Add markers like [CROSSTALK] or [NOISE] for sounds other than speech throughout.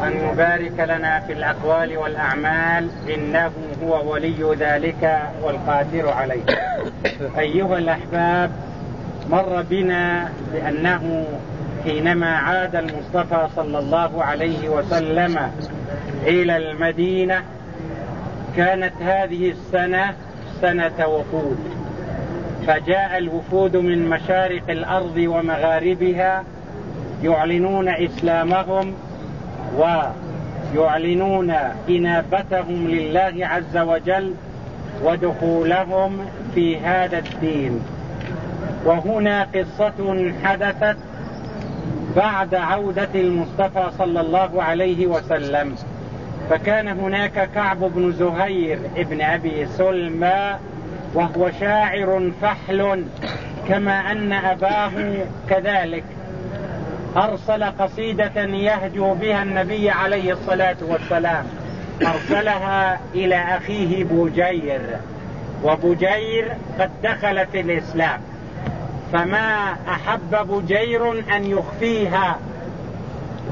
وأن يبارك لنا في الأقوال والأعمال إنه هو ولي ذلك والقادر عليه. أيها الأحباب مر بنا بأنه حينما عاد المصطفى صلى الله عليه وسلم إلى المدينة كانت هذه السنة سنة وفود فجاء الوفود من مشارق الأرض ومغاربها يعلنون إسلامهم ويعلنون إنابتهم لله عز وجل ودخولهم في هذا الدين. وهنا قصة حدثت بعد عودة المصطفى صلى الله عليه وسلم. فكان هناك كعب بن زهير ابن أبي سلمى وهو شاعر فحل كما أن أباه كذلك. أرسل قصيدة يهجو بها النبي عليه الصلاة والسلام. أرسلها إلى أخيه بوجير. وبجير قد دخل في الإسلام. فما أحب بجير أن يخفيها.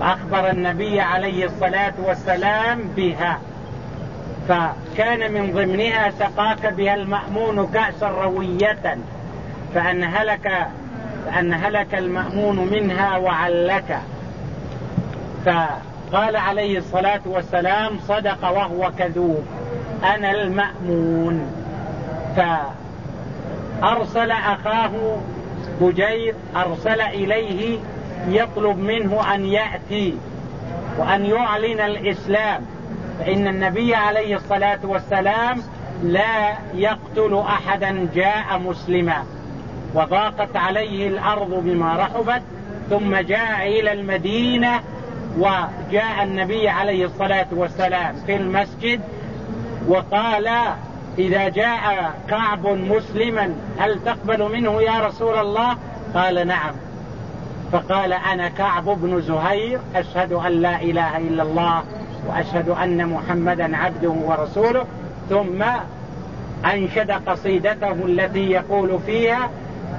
وأخبر النبي عليه الصلاة والسلام بها. فكان من ضمنها سقاك بها المأمون كأسا روية. فأن فأن هلك المأمون منها وعلك. فقال عليه الصلاة والسلام صدق وهو كذوب أنا المأمون. فأرسل أخاه بجير أرسل إليه يطلب منه أن يأتي وأن يعلن الإسلام. فإن النبي عليه الصلاة والسلام لا يقتل أحدا جاء مسلما. وضاقت عليه الأرض بما رحبت ثم جاء إلى المدينة وجاء النبي عليه الصلاة والسلام في المسجد وقال إذا جاء كعب مسلما هل تقبل منه يا رسول الله؟ قال نعم. فقال أنا كعب بن زهير أشهد أن لا إله إلا الله وأشهد أن محمدا عبده ورسوله. ثم أنشد قصيدته التي يقول فيها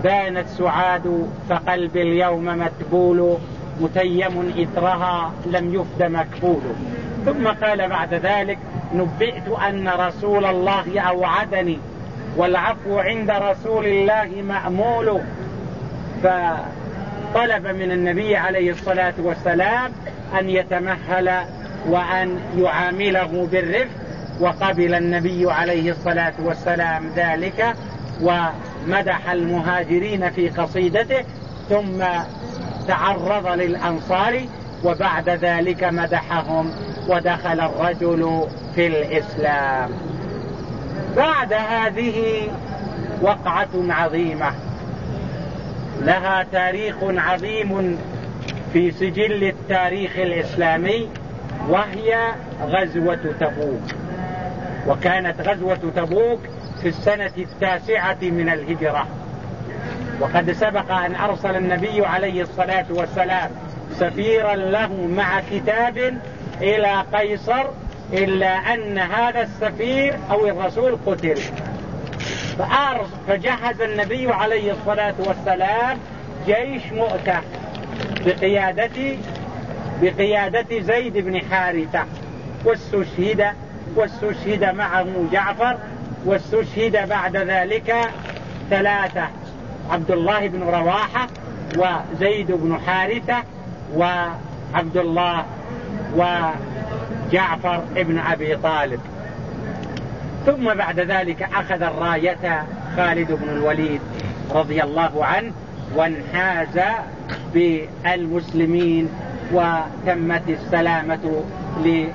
بانت سعاد فقلبي اليوم متبول متيم إثرها لم يفد مكفول ثم قال بعد ذلك نبئت أن رسول الله أوعدني والعفو عند رسول الله مأمول. فطلب من النبي عليه الصلاة والسلام أن يتمهل وأن يعامله بالرفق وقبل النبي عليه الصلاة والسلام ذلك. ومدح المهاجرين في قصيدته ثم تعرض للأنصار وبعد ذلك مدحهم ودخل الرجل في الإسلام. بعد هذه وقعة عظيمة لها تاريخ عظيم في سجل التاريخ الإسلامي وهي غزوة تبوك. وكانت غزوة تبوك في السنة التاسعة من الهجرة. وقد سبق أن أرسل النبي عليه الصلاة والسلام سفيرا له مع كتاب إلى قيصر إلا أن هذا السفير أو الرسول قتل. فجهز النبي عليه الصلاة والسلام جيش مؤتة بقيادة بقيادة زيد بن حارثة. واستشهد واستشهد معه جعفر واستشهد بعد ذلك ثلاثة عبد الله بن رواحة وزيد بن حارثة وعبد الله وجعفر ابن أبي طالب. ثم بعد ذلك أخذ الراية خالد بن الوليد رضي الله عنه وانحاز بالمسلمين وتمت السلامة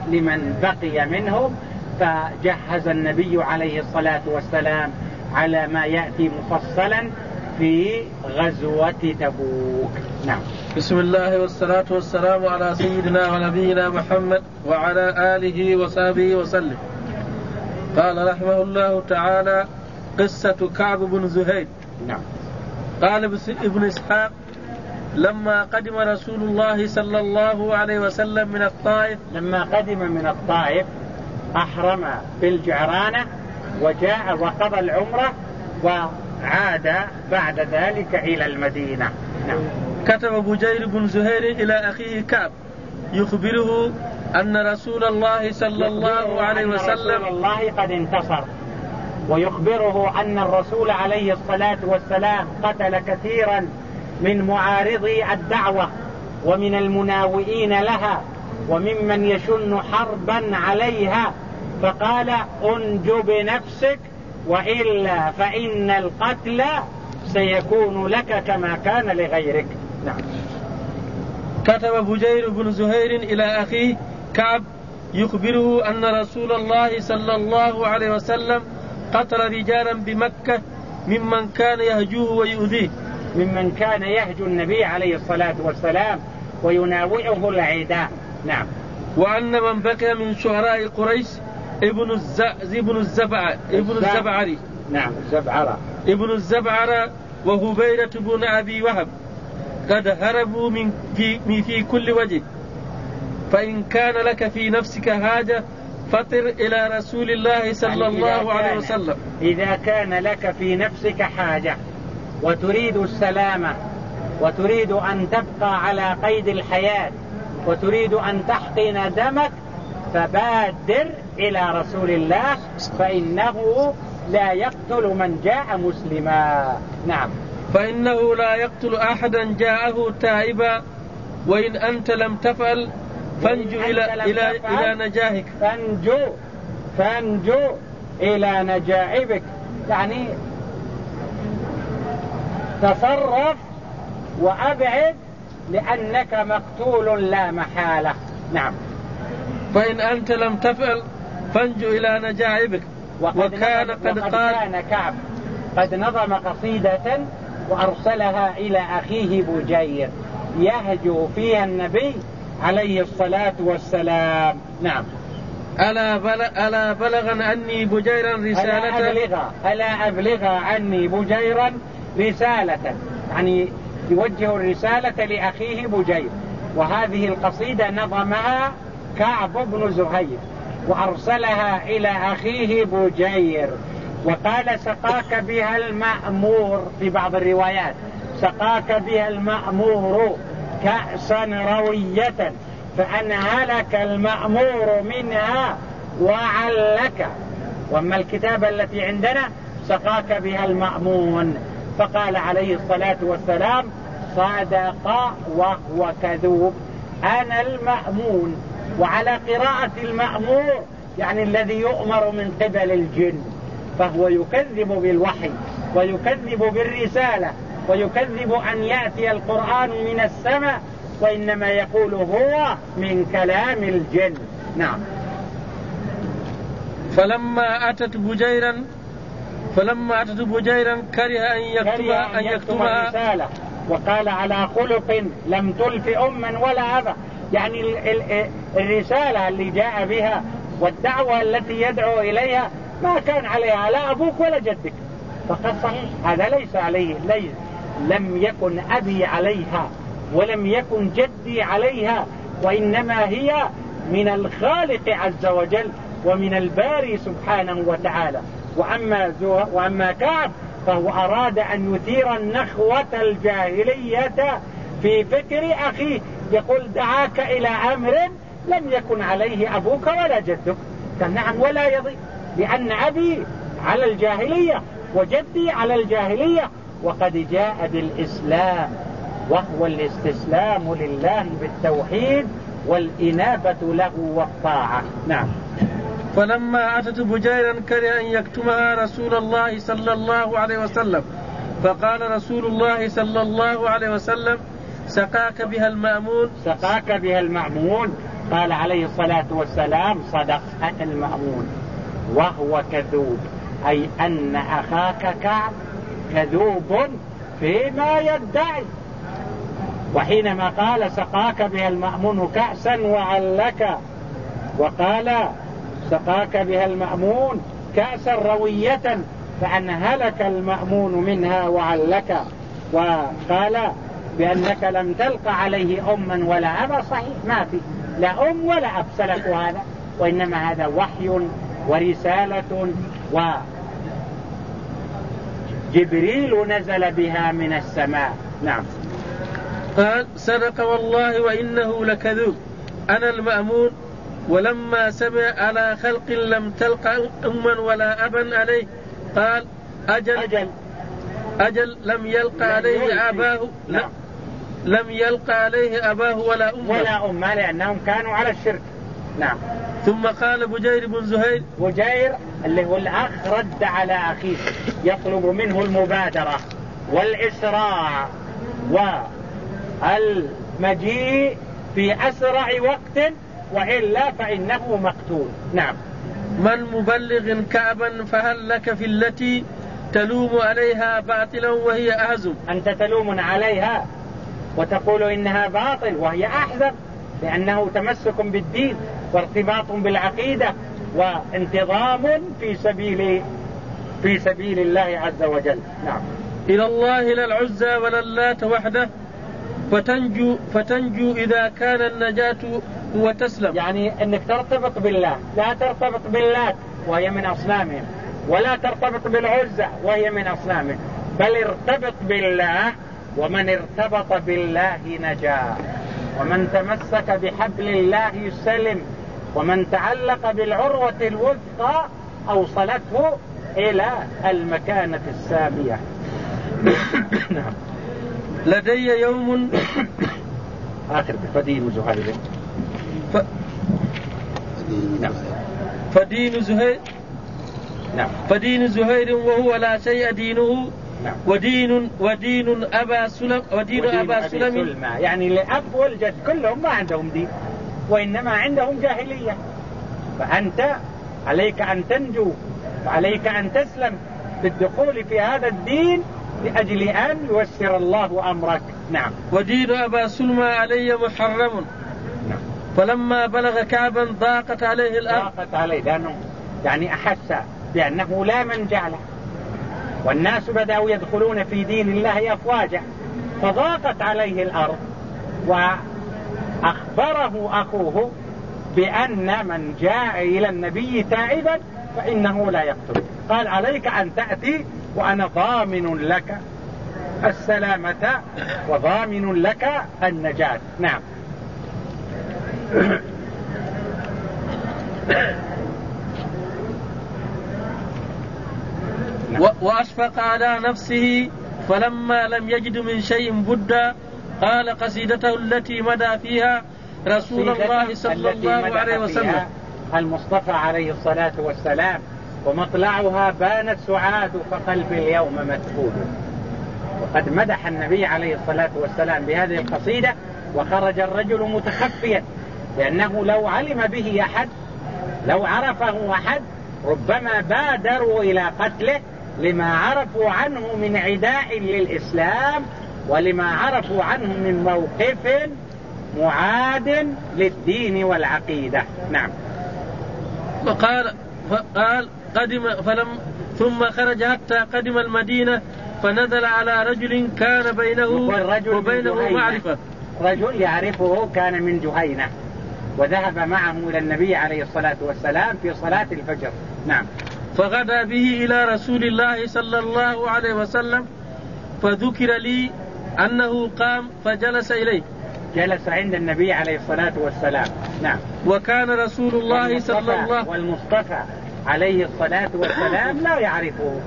لمن بقي منهم. فجهز النبي عليه الصلاة والسلام على ما يأتي مفصلا في غزوة تبوك. نعم. بسم الله والصلاة والسلام على سيدنا ونبينا محمد وعلى آله وصحبه وسلم. قال رحمه الله تعالى قصة كعب بن زهير. نعم. قال ابن إسحاق لما قدم رسول الله صلى الله عليه وسلم من الطائف لما قدم من الطائف أحرم بالجعرانة وجاء وقضى العمرة وعاد بعد ذلك إلى المدينة. نعم. كتب بجير بن زهير إلى أخيه كعب يخبره أن رسول الله صلى الله عليه وسلم رسول الله قد انتصر ويخبره أن الرسول عليه الصلاة والسلام قتل كثيرا من معارضي الدعوة ومن المناوئين لها وممن يشن حربا عليها فقال انج بنفسك وإلا فإن القتل سيكون لك كما كان لغيرك. نعم. كتب بجير بن زهير إلى أخيه كعب يخبره أن رسول الله صلى الله عليه وسلم قتل رجالا بمكة ممن كان يهجوه ويؤذيه. ممن كان يهجو النبي عليه الصلاة والسلام ويناوئه العداء. نعم. وأن من بكى من شعراء قريش ابن الز... ابن الزبع ابن الزبعري نعم الزبعرة ابن الزبعرة وهبيرة بن أبي وهب. قد هربوا من في, في كل وجه. فإن كان لك في نفسك حاجة فطر إلى رسول الله صلى يعني الله عليه وسلم. إذا كان لك في نفسك حاجة وتريد السلامة وتريد أن تبقى على قيد الحياة وتريد أن تحقن دمك فبادر إلى رسول الله فإنه لا يقتل من جاء مسلما. نعم. فإنه لا يقتل أحدا جاءه تائبا وإن أنت لم تفعل فانجو إلى إلى إلى نجاهك فانجو فانجو إلى نجائبك. يعني تصرف وأبعد لأنك مقتول لا محالة. نعم. فإن أنت لم تفعل فانجو إلى نجائبك وقد وكان قد قال كان كعب. قد نظم قصيدة وأرسلها إلى أخيه بجير. يهجو فيها النبي عليه الصلاة والسلام. نعم. ألا, بلغ ألا بلغ عني بجيرا رسالة؟ ألا أبلغ ألا أبلغ عني بجيرا رسالة. يعني يوجه الرسالة لأخيه بجير. وهذه القصيدة نظمها كعب بن زهير وأرسلها إلى أخيه بجير وقال سقاك بها المأمور في بعض الروايات. سقاك بها المأمور كأسا روية فأنهلك المأمور منها وعلك. وأما الكتابة التي عندنا سقاك بها المأمون. فقال عليه الصلاة والسلام صادق وهو كذوب أنا المأمون. وعلى قراءة المأمور يعني الذي يؤمر من قبل الجن فهو يكذب بالوحي ويكذب بالرسالة ويكذب أن يأتي القرآن من السماء وإنما يقول هو من كلام الجن. نعم. فلما أتت بجيرا فلما أتت بجيرا كره أن يكتبها أن يكتبها رسالة وقال على خلق لم تلف أما ولا أبا. يعني الرسالة اللي جاء بها والدعوة التي يدعو إليها ما كان عليها لا أبوك ولا جدك. فقد صحيح هذا ليس عليه ليس. لم يكن أبي عليها ولم يكن جدي عليها وإنما هي من الخالق عز وجل ومن الباري سبحانه وتعالى. وأما, وأما كعب فهو أراد أن يثير النخوة الجاهلية في فكر أخيه. يقول دعاك إلى أمر لم يكن عليه أبوك ولا جدك. قال نعم ولا يضي لأن أبي على الجاهلية وجدي على الجاهلية وقد جاء بالإسلام وهو الاستسلام لله بالتوحيد والإنابة له والطاعة. نعم. فلما أتت بجيرا كره أن يكتمها رسول الله صلى الله عليه وسلم فقال رسول الله صلى الله عليه وسلم سقاك بها المأمون؟ سقاك بها المأمون. قال عليه الصلاة والسلام صدق المأمون. وهو كذوب. أي أن أخاك كعب كذوب فيما يدعي. وحينما قال سقاك بها المأمون كأسا وعلك وقال سقاك بها المأمون كأسا روية فأن هلك المأمون منها وعلك. وقال بأنك لم تلقى عليه أما ولا أبا. صحيح. ما في. لا أم ولا أب. سلك هذا. وإنما هذا وحي ورسالة وجبريل نزل بها من السماء. نعم. قال صدق والله وإنه لكذوب أنا المأمون. ولما سمع على خلق لم تلقى أما ولا أبا عليه قال أجل. أجل, أجل لم يلقى عليه آباه. نعم. لم يلقى عليه أباه ولا أمه. ولا أمه لأنهم كانوا على الشرك. نعم. ثم قال بجير بن زهير بجير اللي هو الأخ رد على أخيه يطلب منه المبادرة والإسراع والمجيء في أسرع وقت وإلا فإنه مقتول. نعم. من مبلغ كعبا فهل لك في التي تلوم عليها باطلا وهي أهزم أنت تلوم عليها؟ وتقول إنها باطل وهي أحزم لأنه تمسك بالدين وارتباط بالعقيدة وانتظام في سبيل في سبيل الله عز وجل. نعم. إلى الله لا العزى ولا اللات وحده فتنجو فتنجو إذا كان النجاة وتسلم يعني أنك ترتبط بالله لا ترتبط باللات وهي من أصنامهم ولا ترتبط بالعزة وهي من أصنامهم بل ارتبط بالله ومن ارتبط بالله نجا ومن تمسك بحبل الله سلم ومن تعلق بالعروة الوثقى أوصلته إلى المكانة السامية. [COUGHS] نعم. لدي يوم آخر فدين زهير. ف... نعم فدين زهير؟ نعم. فدين زهير وهو لا شيء دينه؟ نعم. ودين ودين أبا سلم ودين, ودين أبا سلم. يعني الأب والجد كلهم ما عندهم دين وإنما عندهم جاهلية. فأنت عليك أن تنجو وعليك أن تسلم بالدخول في هذا الدين لأجل أن يوسر الله أمرك. نعم. ودين أبا سلمى علي محرم. نعم. فلما بلغ كعبا ضاقت عليه الأرض. ضاقت عليه لأنه يعني أحس بأنه لا من له. والناس بدأوا يدخلون في دين الله أفواجا فضاقت عليه الأرض وأخبره أخوه بأن من جاء إلى النبي تائبا فإنه لا يقتل. قال عليك أن تأتي وأنا ضامن لك السلامة وضامن لك النجاة. نعم. وأشفق على نفسه فلما لم يجد من شيء بدا قال قصيدته التي مدى فيها رسول الله صلى الله عليه وسلم. المصطفى عليه الصلاة والسلام ومطلعها بانت سعاد فقلبي اليوم مدفون. وقد مدح النبي عليه الصلاة والسلام بهذه القصيدة وخرج الرجل متخفيا لأنه لو علم به أحد لو عرفه أحد ربما بادروا إلى قتله لما عرفوا عنه من عداء للإسلام ولما عرفوا عنه من موقف معاد للدين والعقيدة. نعم. وقال فقال قدم فلم ثم خرج حتى قدم المدينة فنزل على رجل كان بينه وبينه معرفة. رجل يعرفه كان من جهينة. وذهب معه إلى النبي عليه الصلاة والسلام في صلاة الفجر. نعم. فغدا به إلى رسول الله صلى الله عليه وسلم فذكر لي أنه قام فجلس إليه. جلس عند النبي عليه الصلاة والسلام. نعم. وكان رسول الله صلى الله والمصطفى عليه الصلاة والسلام لا يعرفه.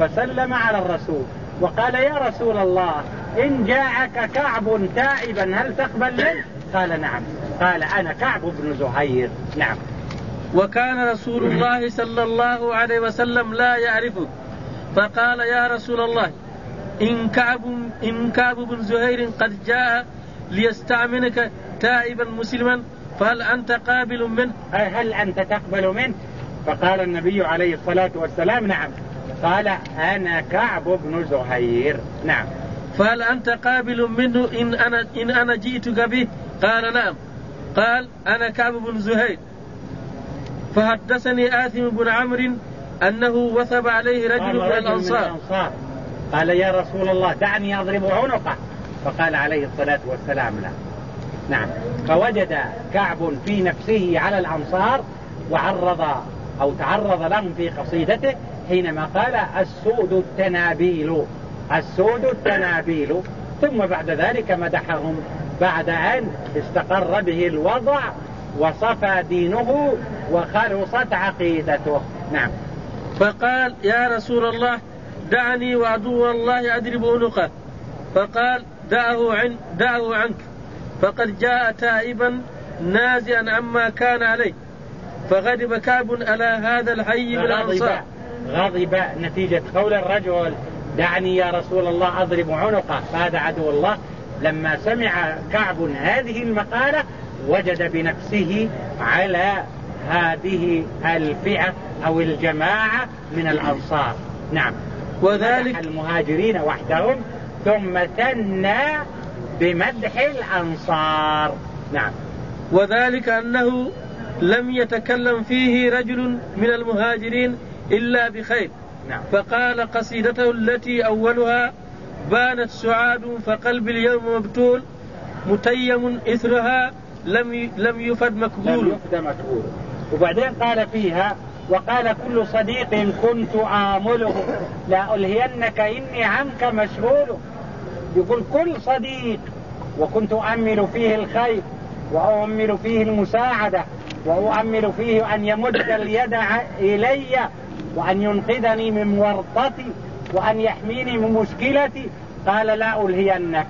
فسلم على الرسول وقال يا رسول الله إن جاءك كعب تائبا هل تقبل منه؟ قال نعم. قال أنا كعب بن زهير. نعم. وكان رسول الله صلى الله عليه وسلم لا يعرفه. فقال يا رسول الله إن كعب إن كعب بن زهير قد جاء ليستعملك تائبا مسلما فهل أنت قابل منه؟ هل أنت تقبل منه؟ فقال النبي عليه الصلاة والسلام نعم. قال أنا كعب بن زهير. نعم. فهل أنت قابل منه؟ إن أنا إن أنا جئتك به؟ قال نعم. قال أنا كعب بن زهير. فحدثني آثم بن عمرو أنه وثب عليه رجل من الأنصار. قال يا رسول الله دعني أضرب عنقه. فقال عليه الصلاة والسلام لا نعم. فوجد كعب في نفسه على الأنصار وعرض أو تعرض لهم في قصيدته حينما قال السود التنابيل السود التنابيل. ثم بعد ذلك مدحهم. بعد أن استقر به الوضع وصفى دينه وخلصت عقيدته. نعم. فقال يا رسول الله دعني وعدو الله أدرب عنقه فقال دعه, عن دعه عنك. فقد جاء تائبا نازعا عما كان عليه. فغضب كعب على هذا الحي من الأنصار. غضب نتيجة قول الرجل دعني يا رسول الله أضرب عنقه. فهذا عدو الله. لما سمع كعب هذه المقالة وجد بنفسه على هذه الفئة أو الجماعة من الأنصار. نعم. وذلك المهاجرين وحدهم ثم ثنى بمدح الأنصار. نعم. وذلك أنه لم يتكلم فيه رجل من المهاجرين إلا بخير. نعم. فقال قصيدته التي أولها بانت سعاد فقلب اليوم مبتول متيم إثرها لم لم يفد مكبول لم يفد مكبول وبعدين قال فيها وقال كل صديق كنت آمله لا ألهينك إني عنك مشغول. يقول كل صديق وكنت أؤمل فيه الخير وأؤمل فيه المساعدة وأؤمل فيه أن يمد اليد إلي وأن ينقذني من ورطتي وأن يحميني من مشكلتي. قال لا ألهينك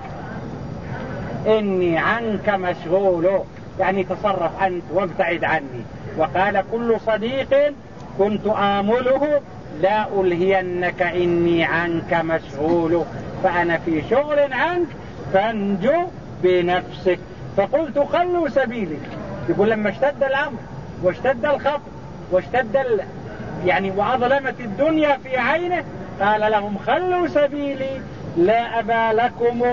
إني عنك مشغول. يعني تصرف أنت وابتعد عني. وقال كل صديق كنت آمله لا ألهينك إني عنك مشغول فأنا في شغل عنك فانجو بنفسك. فقلت خلوا سبيلي. يقول لما اشتد الأمر واشتد الخطر واشتد ال... يعني وأظلمت الدنيا في عينه قال لهم خلوا سبيلي لا أبا لكم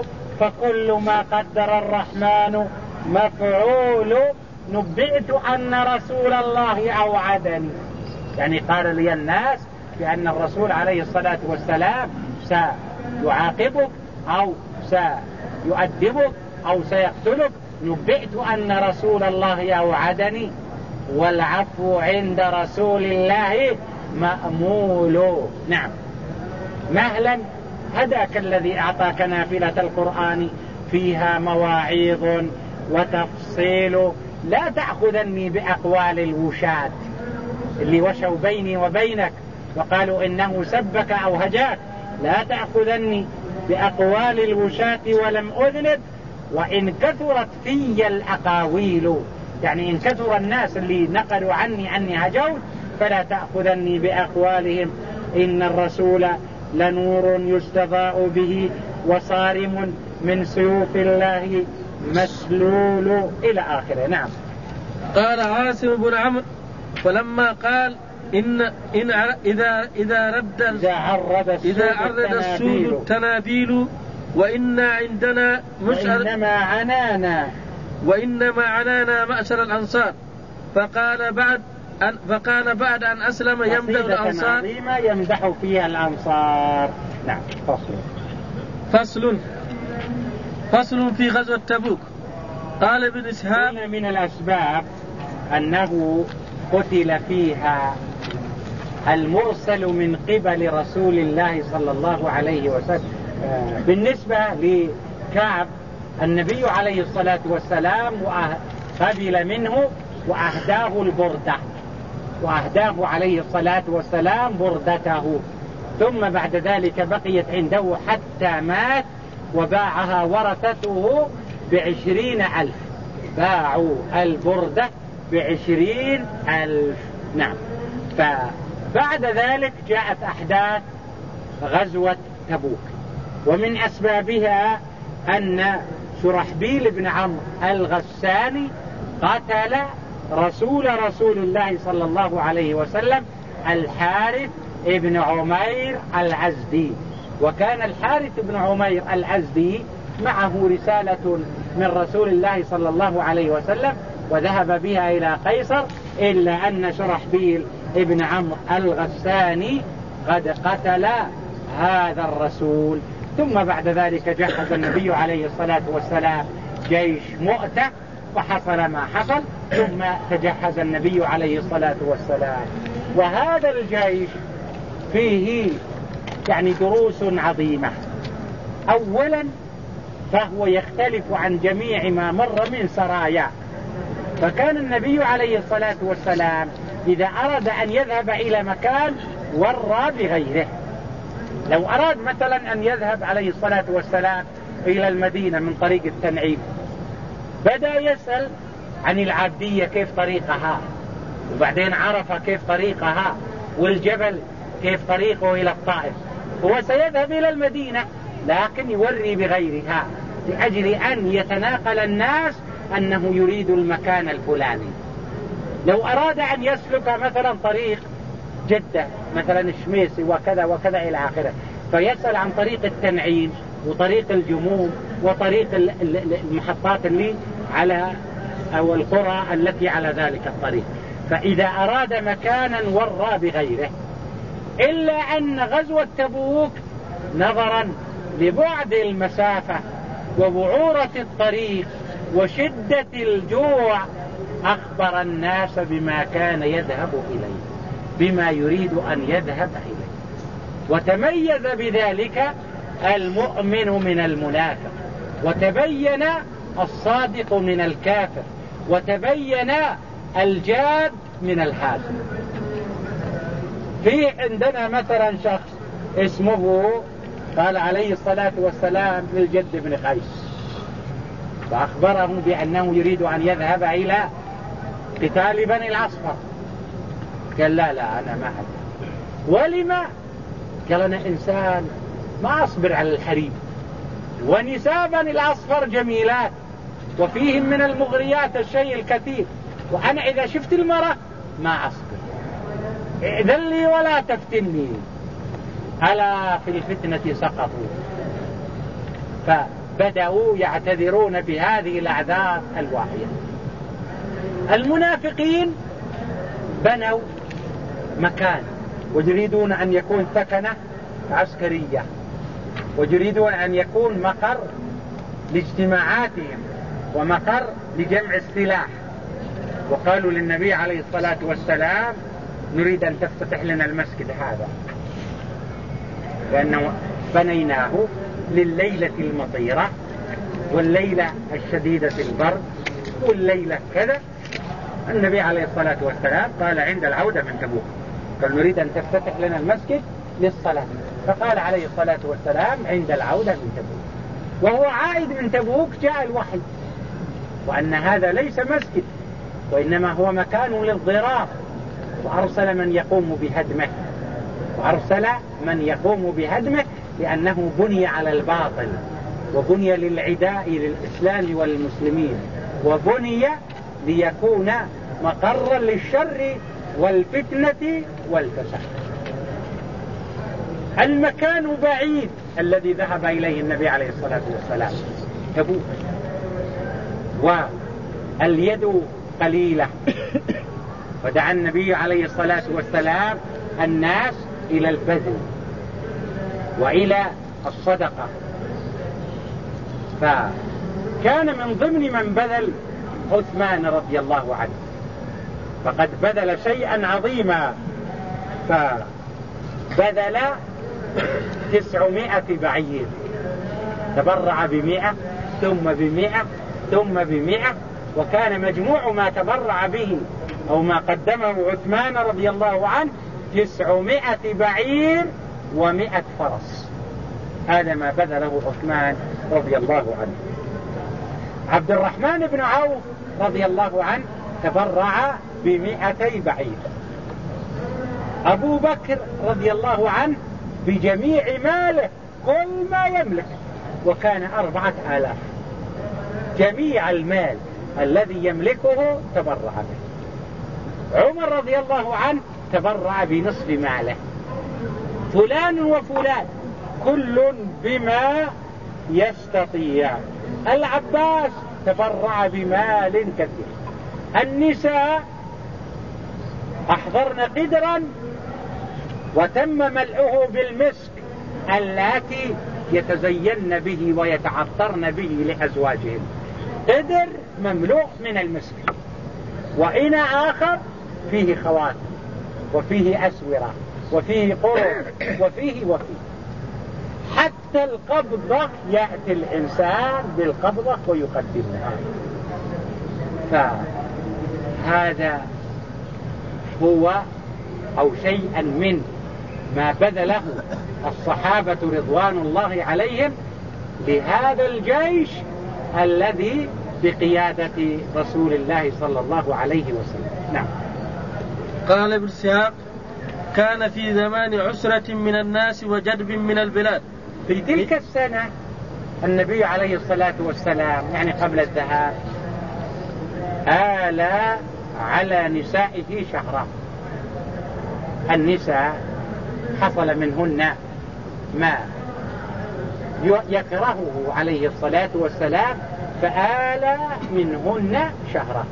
فكل ما قدر الرحمن مفعول. نبئت أن رسول الله أوعدني. يعني قال لي الناس بأن الرسول عليه الصلاة والسلام سيعاقبك أو سيؤدبك أو سيقتلك. نبئت أن رسول الله أوعدني. والعفو عند رسول الله مأمول. نعم. مهلا. هداك الذي أعطاك نافلة القرآن. فيها مواعيظ وتفصيل لا تأخذني بأقوال الوشاة اللي وشوا بيني وبينك وقالوا إنه سبك أو هجاك. لا تأخذني بأقوال الوشاة ولم أذنب. وإن كثرت في الأقاويل يعني إن كثر الناس اللي نقلوا عني أني هجوت فلا تأخذني بأقوالهم. إن الرسول لنور يستضاء به وصارم من سيوف الله. مسلول إلى آخره. نعم. قال عاصم بن عمرو فلما قال إن إن إذا إذا رد إذا عرض إذا عرض السود التنابيل. وإنا عندنا مشعر وإنما عنانا. وإنما عنانا مأسر الأنصار. فقال بعد أن فقال بعد أن أسلم يمدح الأنصار. عظيمة يمدح فيها الأنصار. نعم فصل. فصل. فصل في غزوة تبوك. قال ابن إسحاق من الأسباب أنه قتل فيها المرسل من قبل رسول الله صلى الله عليه وسلم. آه، بالنسبة لكعب النبي عليه الصلاة والسلام قبل منه وأهداه البردة. وأهداه عليه الصلاة والسلام بردته. ثم بعد ذلك بقيت عنده حتى مات. وباعها ورثته بعشرين ألف. باعوا البردة بعشرين ألف. نعم. فبعد ذلك جاءت أحداث غزوة تبوك. ومن أسبابها أن شرحبيل بن عمرو الغساني قتل رسول رسول الله صلى الله عليه وسلم الحارث ابن عمير العزدي. وكان الحارث بن عمير الأزدي معه رسالة من رسول الله صلى الله عليه وسلم وذهب بها إلى قيصر إلا أن شرحبيل ابن عمرو الغساني قد قتل هذا الرسول. ثم بعد ذلك جهز النبي عليه الصلاة والسلام جيش مؤتة وحصل ما حصل ثم تجهز النبي عليه الصلاة والسلام. وهذا الجيش فيه يعني دروس عظيمة. أولا فهو يختلف عن جميع ما مر من سرايا. فكان النبي عليه الصلاة والسلام إذا أراد أن يذهب إلى مكان ورى بغيره. لو أراد مثلا أن يذهب عليه الصلاة والسلام إلى المدينة من طريق التنعيم بدأ يسأل عن العبدية كيف طريقها وبعدين عرف كيف طريقها والجبل كيف طريقه إلى الطائف. هو سيذهب إلى المدينة لكن يوري بغيرها لأجل أن يتناقل الناس أنه يريد المكان الفلاني. لو أراد أن يسلك مثلا طريق جدة مثلا الشميسي وكذا وكذا إلى آخره فيسأل عن طريق التنعيم وطريق الجموم وطريق المحطات اللي على أو القرى التي على ذلك الطريق. فإذا أراد مكانا ورى بغيره. إلا أن غزوة تبوك نظرا لبعد المسافة وبعورة الطريق وشدة الجوع أخبر الناس بما كان يذهب إليه بما يريد أن يذهب إليه. وتميز بذلك المؤمن من المنافق وتبين الصادق من الكافر وتبين الجاد من الحاسد. في عندنا مثلا شخص اسمه قال عليه الصلاة والسلام للجد بن قيس فأخبره بأنه يريد أن يذهب إلى قتال بني العصفر قال لا لا أنا ما أذهب ولما؟ قال أنا إنسان ما أصبر على الحريم. ونساء بني الأصفر جميلات وفيهم من المغريات الشيء الكثير. وأنا إذا شفت المرأة ما أصبر. ائذن لي ولا تفتني ألا في الفتنة سقطوا. فبدأوا يعتذرون بهذه الأعذار الواحية المنافقين بنوا مكان. ويريدون أن يكون سكنة عسكرية. ويريدون أن يكون مقر لاجتماعاتهم ومقر لجمع السلاح. وقالوا للنبي عليه الصلاة والسلام نريد أن تفتتح لنا المسجد هذا. لأنه بنيناه لليلة المطيرة والليلة الشديدة البرد والليلة كذا. النبي عليه الصلاة والسلام قال عند العودة من تبوك. قال نريد أن تفتتح لنا المسجد للصلاة. فقال عليه الصلاة والسلام عند العودة من تبوك. وهو عائد من تبوك جاء الوحي. وأن هذا ليس مسجد وإنما هو مكان للضرار وأرسل من يقوم بهدمه. وأرسل من يقوم بهدمه لأنه بني على الباطل وبني للعداء للإسلام والمسلمين وبني ليكون مقرا للشر والفتنة والفساد. المكان بعيد الذي ذهب إليه النبي عليه الصلاة والسلام. تبوك واليد قليلة. ودعا النبي عليه الصلاة والسلام الناس إلى البذل وإلى الصدقة. فكان من ضمن من بذل عثمان رضي الله عنه. فقد بذل شيئا عظيما. فبذل تسعمائة بعير. تبرع بمئة ثم بمئة ثم بمئة وكان مجموع ما تبرع به أو ما قدمه عثمان رضي الله عنه تسعمائة بعير ومائة فرس. هذا ما بذله عثمان رضي الله عنه. عبد الرحمن بن عوف رضي الله عنه تبرع بمئتي بعير. أبو بكر رضي الله عنه بجميع ماله كل ما يملك وكان أربعة آلاف. جميع المال الذي يملكه تبرع به. عمر رضي الله عنه تبرع بنصف ماله. فلان وفلان كل بما يستطيع. العباس تبرع بمال كثير. النساء أحضرن قدرا وتم ملؤه بالمسك اللاتي يتزين به ويتعطرن به لأزواجهن. قدر مملوء من المسك. وإن آخر فيه خواتم وفيه أسورة وفيه قرب وفيه وفيه حتى القبضة يأتي الإنسان بالقبضة ويقدمها. فهذا هو أو شيئا من ما بذله الصحابة رضوان الله عليهم لهذا الجيش الذي بقيادة رسول الله صلى الله عليه وسلم. نعم. قال ابن سياق كان في زمان عسرة من الناس وجدب من البلاد. في تلك السنة النبي عليه الصلاة والسلام يعني قبل الذهاب آل على نسائه شهرا. النساء حصل منهن ما يكرهه عليه الصلاة والسلام فآل منهن شهرا.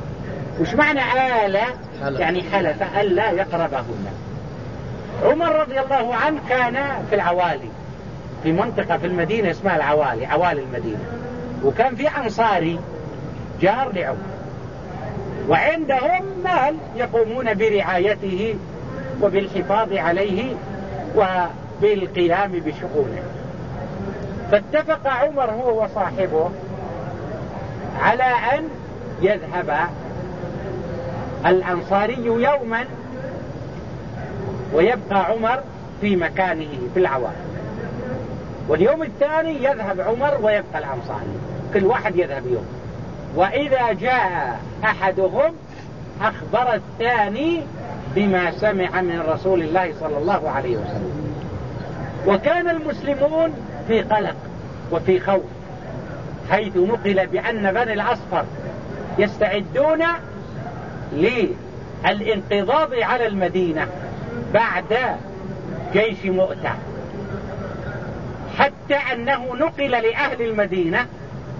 وش معنى آل؟ يعني حلف ألا يقربهن. عمر رضي الله عنه كان في العوالي في منطقة في المدينة اسمها العوالي عوالي المدينة. وكان في أنصاري جار لعمر. وعندهم مال يقومون برعايته وبالحفاظ عليه وبالقيام بشؤونه. فاتفق عمر هو وصاحبه على أن يذهب الأنصاري يوما ويبقى عمر في مكانه في العوام. واليوم الثاني يذهب عمر ويبقى الأنصاري. كل واحد يذهب يوم. وإذا جاء أحدهم أخبر الثاني بما سمع من رسول الله صلى الله عليه وسلم. وكان المسلمون في قلق وفي خوف حيث نقل بأن بني الأصفر يستعدون للانقضاض على المدينة بعد جيش مؤتة. حتى أنه نقل لأهل المدينة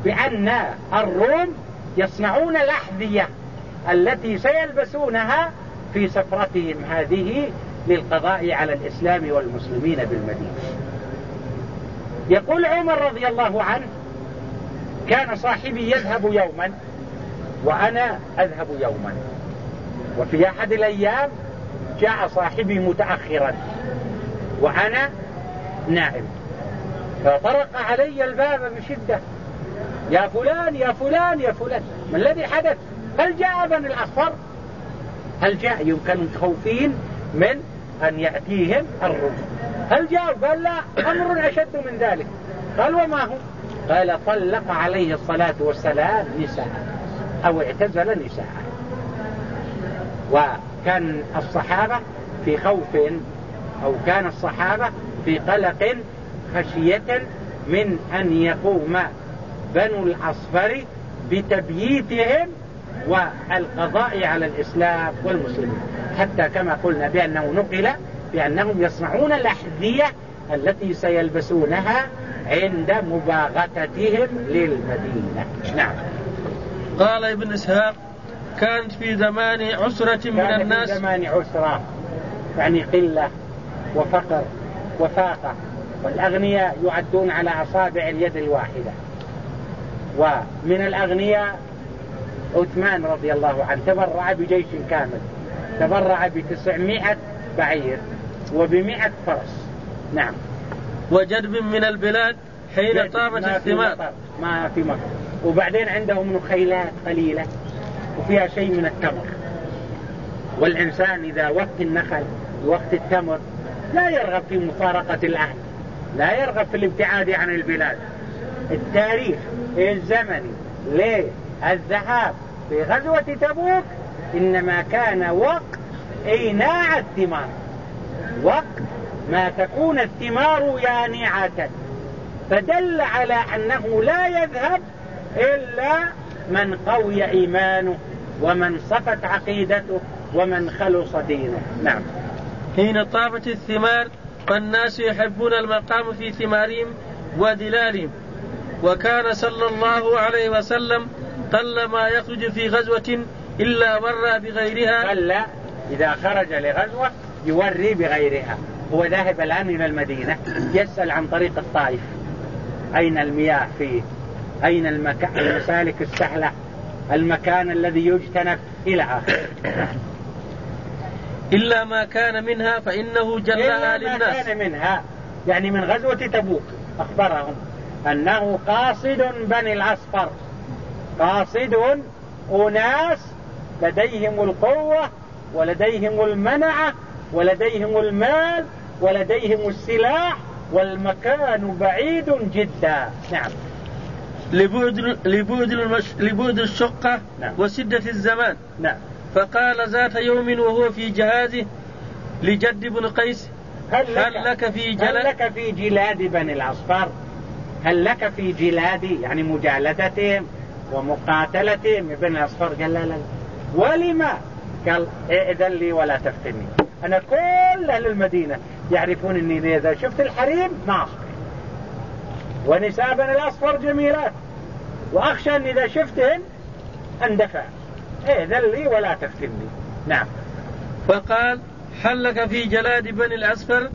بأن الروم يصنعون الأحذية التي سيلبسونها في سفرتهم هذه للقضاء على الإسلام والمسلمين بالمدينة. يقول عمر رضي الله عنه كان صاحبي يذهب يوما وأنا أذهب يوما. وفي أحد الأيام جاء صاحبي متأخرا وأنا نائم. فطرق علي الباب بشدة يا فلان يا فلان يا فلان. ما الذي حدث؟ هل جاء بني الأصفر؟ هل جاء؟ يمكن متخوفين من أن يأتيهم الرجل. هل جاء؟ قال لا أمر أشد من ذلك. قال وما هو؟ قال طلق عليه الصلاة والسلام نساء أو اعتزل نساء وكان الصحابة في خوف أو كان الصحابة في قلق خشية من أن يقوم بنو الأصفر بتبييتهم والقضاء على الإسلام والمسلمين. حتى كما قلنا بأنه نقل بأنهم يصنعون الأحذية التي سيلبسونها عند مباغتتهم للمدينة. نعم. قال ابن إسحاق كانت في زمان عسرة من الناس في زمان عسرة. يعني قلة وفقر وفاقة والأغنياء يعدون على أصابع اليد الواحدة. ومن الأغنياء عثمان رضي الله عنه تبرع بجيش كامل تبرع بتسعمائة بعير وبمائة فرس. نعم. وجدب من البلاد حين طابت الثمار ما في مطر. وبعدين عندهم نخيلات قليلة. وفيها شيء من التمر. والإنسان إذا وقت النخل وقت التمر لا يرغب في مفارقة الأهل لا يرغب في الابتعاد عن البلاد. التاريخ الزمني للذهاب في غزوة تبوك إنما كان وقت إيناع الثمار. وقت ما تكون الثمار يانعة. فدل على أنه لا يذهب إلا من قوي إيمانه ومن صفت عقيدته ومن خلص دينه. نعم. حين طابت الثمار فالناس يحبون المقام في ثمارهم ودلالهم. وكان صلى الله عليه وسلم قل ما يخرج في غزوة إلا ورى بغيرها. قل إذا خرج لغزوة يوري بغيرها. هو ذاهب الآن إلى المدينة يسأل عن طريق الطائف. أين المياه فيه؟ أين المكان المسالك السهلة؟ المكان الذي يجتنب إلى آخره. إلا ما كان منها فإنه جلها إلا ما للناس. كان منها. يعني من غزوة تبوك أخبرهم أنه قاصد بني الأصفر. قاصد أناس لديهم القوة ولديهم المنعة ولديهم المال ولديهم السلاح والمكان بعيد جدا. نعم. لبعد لبعد المش... لبعد الشقة نعم. وشدة الزمان. نعم. فقال ذات يوم وهو في جهازه لجد بن قيس هل لك, هل لك في هل جلد؟ لك في جلاد بني الأصفر؟ هل لك في جلاد؟ يعني مجالدتهم ومقاتلتهم؟ بني الأصفر قال لا لا لا. ولما؟ قال ائذن لي ولا تفتني. أنا كل أهل المدينة يعرفون أني إذا شفت الحريم ما أصبر ونساء بني الأصفر جميلات. وأخشى أن إذا شفتهن أندفع ائذن لي ولا تفتني نعم. فقال هل لك في جلاد بني الأصفر